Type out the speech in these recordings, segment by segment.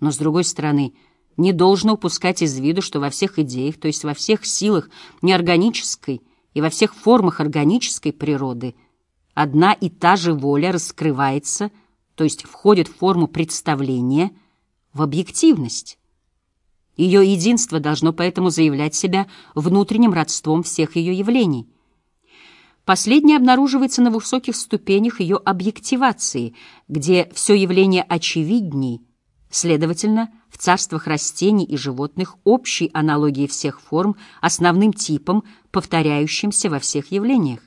Но, с другой стороны, не должно упускать из виду, что во всех идеях, то есть во всех силах неорганической и во всех формах органической природы, одна и та же воля раскрывается, то есть входит в форму представления, в объективность. Ее единство должно поэтому заявлять себя внутренним родством всех ее явлений. Последнее обнаруживается на высоких ступенях ее объективации, где все явление очевидней, следовательно, в царствах растений и животных общей аналогии всех форм, основным типом, повторяющимся во всех явлениях.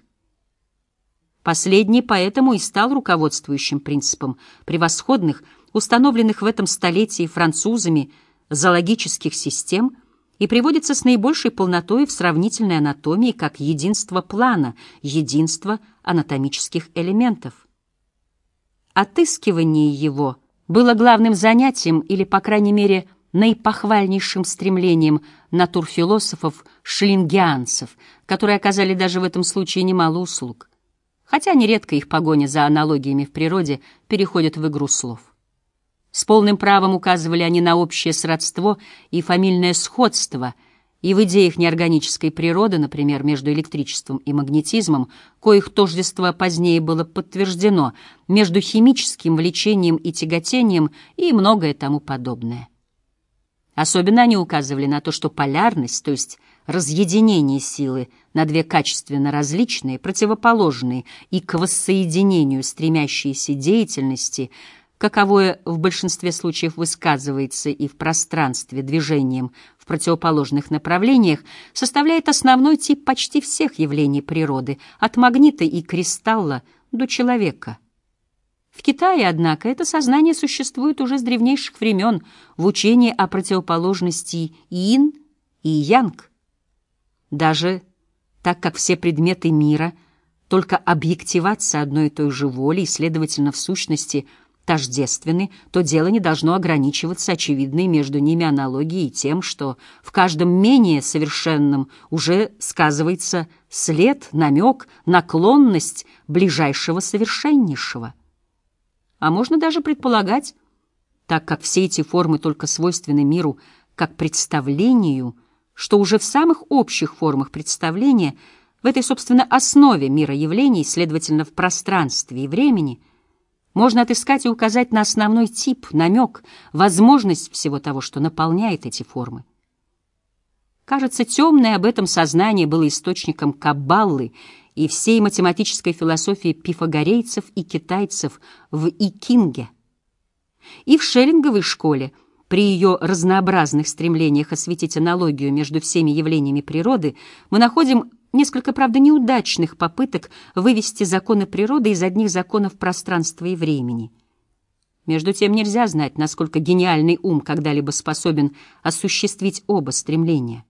Последний поэтому и стал руководствующим принципом превосходных, установленных в этом столетии французами, зоологических систем и приводится с наибольшей полнотой в сравнительной анатомии как единство плана, единство анатомических элементов. Отыскивание его было главным занятием или, по крайней мере, наипохвальнейшим стремлением натурфилософов-шлингианцев, которые оказали даже в этом случае немало услуг, хотя нередко их погоня за аналогиями в природе переходит в игру слов. С полным правом указывали они на общее сродство и фамильное сходство, и в идеях неорганической природы, например, между электричеством и магнетизмом, коих тождество позднее было подтверждено, между химическим влечением и тяготением и многое тому подобное. Особенно они указывали на то, что полярность, то есть разъединение силы на две качественно различные, противоположные и к воссоединению стремящиеся деятельности – каковое в большинстве случаев высказывается и в пространстве движением в противоположных направлениях, составляет основной тип почти всех явлений природы, от магнита и кристалла до человека. В Китае, однако, это сознание существует уже с древнейших времен в учении о противоположности ин и янг. Даже так как все предметы мира — только объективация одной и той же воли и, следовательно, в сущности — тождественны, то дело не должно ограничиваться очевидной между ними аналогией тем, что в каждом менее совершенном уже сказывается след, намек, наклонность ближайшего совершеннейшего. А можно даже предполагать, так как все эти формы только свойственны миру как представлению, что уже в самых общих формах представления, в этой, собственно, основе мира явлений, следовательно, в пространстве и времени – можно отыскать и указать на основной тип, намек, возможность всего того, что наполняет эти формы. Кажется, темное об этом сознание было источником каббалы и всей математической философии пифагорейцев и китайцев в Икинге. И в Шеллинговой школе, при ее разнообразных стремлениях осветить аналогию между всеми явлениями природы, мы находим несколько, правда, неудачных попыток вывести законы природы из одних законов пространства и времени. Между тем нельзя знать, насколько гениальный ум когда-либо способен осуществить оба стремления.